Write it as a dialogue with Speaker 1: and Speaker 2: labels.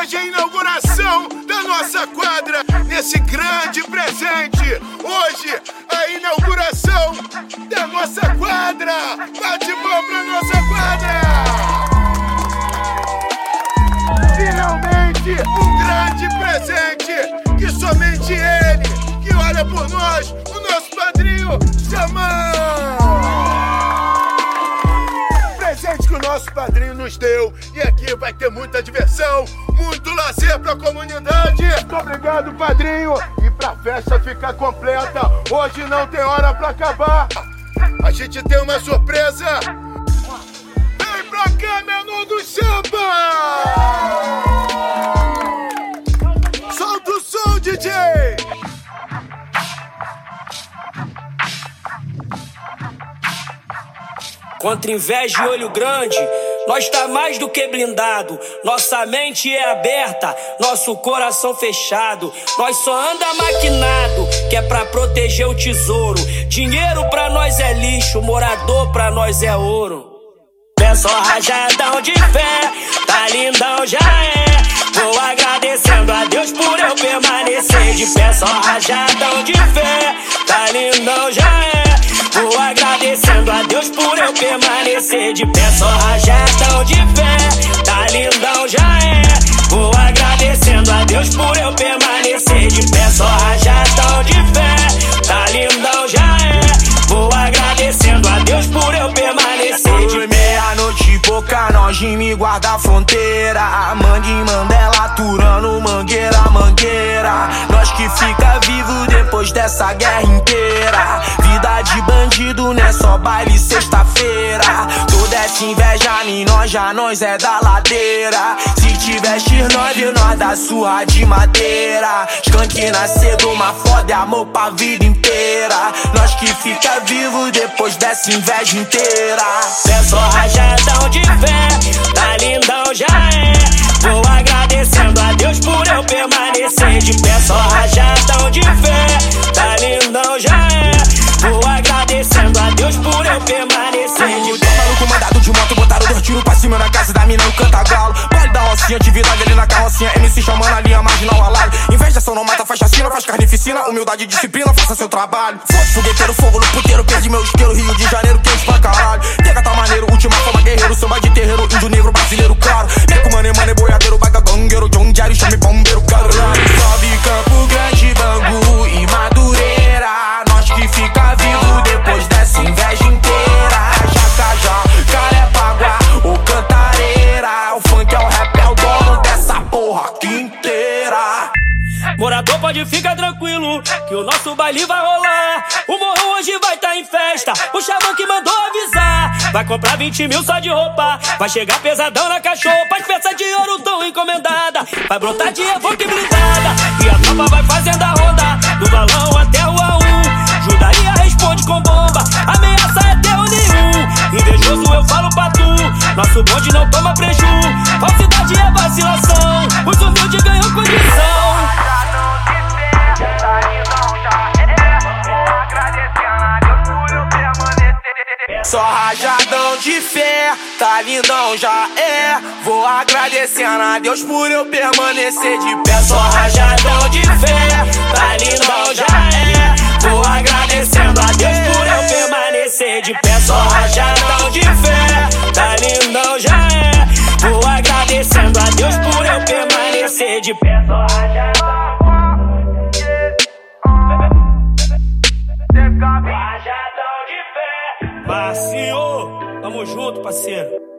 Speaker 1: Hoje é a inauguração da nossa quadra nesse grande presente. Hoje, a inauguração da nossa quadra. Bate bom pra nossa quadra. Olha por nós, o nosso padrinho, Xamã presente que o nosso padrinho nos deu. E aqui vai ter muita diversão, muito lazer pra comunidade. Muito obrigado, padrinho. E pra festa ficar completa, hoje não tem hora pra acabar. A gente tem uma surpresa.
Speaker 2: Contra inveja e olho grande, nós tá mais do que blindado. Nossa mente é aberta, nosso coração fechado. Nós só anda maquinado, que é pra proteger o tesouro. Dinheiro pra nós é lixo, morador pra nós é ouro. Pé só rajadão de fé, tá lindão já é. Vou agradecendo a Deus por eu permanecer de pé. Só rajadão de fé, tá lindão já é. Vou agradecendo a Deus por eu permanecer de pé. Só rajadão de fé, tá lindão já é. Vou agradecendo a Deus por eu permanecer de pé. Só rajadão de fé, tá lindão já é. Vou agradecendo a Deus por eu permanecer de pé.
Speaker 3: Meia-noite pouca, nós me guarda a fronteira. Mangue Mandela, aturando mangueira, mangueira. Nós que fica vivo depois dessa guerra inteira. Bandido, né? Só baile sexta-feira. Toda essa inveja em nós, já nós é da ladeira. Se tiver nós, nós da surra de madeira. Skunk nasceu uma foda, é amor pra vida inteira. Nós que fica vivo depois dessa inveja inteira.
Speaker 2: É só rajadão de fé, tá lindão já é. Vou agradecendo a Deus por eu permanecer de pé. Só
Speaker 3: tiros pra cima na casa da mina, no canta-galo. Pode dar rocinha de verdade ali na carrocinha, MC chamando a linha marginal alado. Só não mata, faz chacina, faz carnificina. Humildade e disciplina, faça seu trabalho. Foda fogueteiro, fogo no puteiro, perdi meu isqueiro, Rio de Janeiro, quente pra caralho. Tega tá maneiro, última forma guerreiro, samba de terreiro, índio negro, brasileiro, claro. Aqui inteira.
Speaker 2: Morador pode ficar tranquilo, que o nosso baile vai rolar. O morro hoje vai tá em festa, o xamã que mandou avisar. Vai comprar 20 mil só de roupa, vai chegar pesadão na cachopa. As peças de ouro tão encomendada, vai brotar de evoque blindada. E a tropa vai fazendo a ronda, do balão nosso bonde não toma preju. Falsidade é vacilação, os humildes ganham condição.
Speaker 3: Só rajadão de fé, tá lindão já é. Vou agradecendo a Deus por eu permanecer de pé. Só rajadão de fé, tá lindão já é.
Speaker 2: Vou agradecendo a Deus por eu permanecer de pé. Só rajadão permanecer de pé. Só fé. Marcinho, tamo junto, parceiro.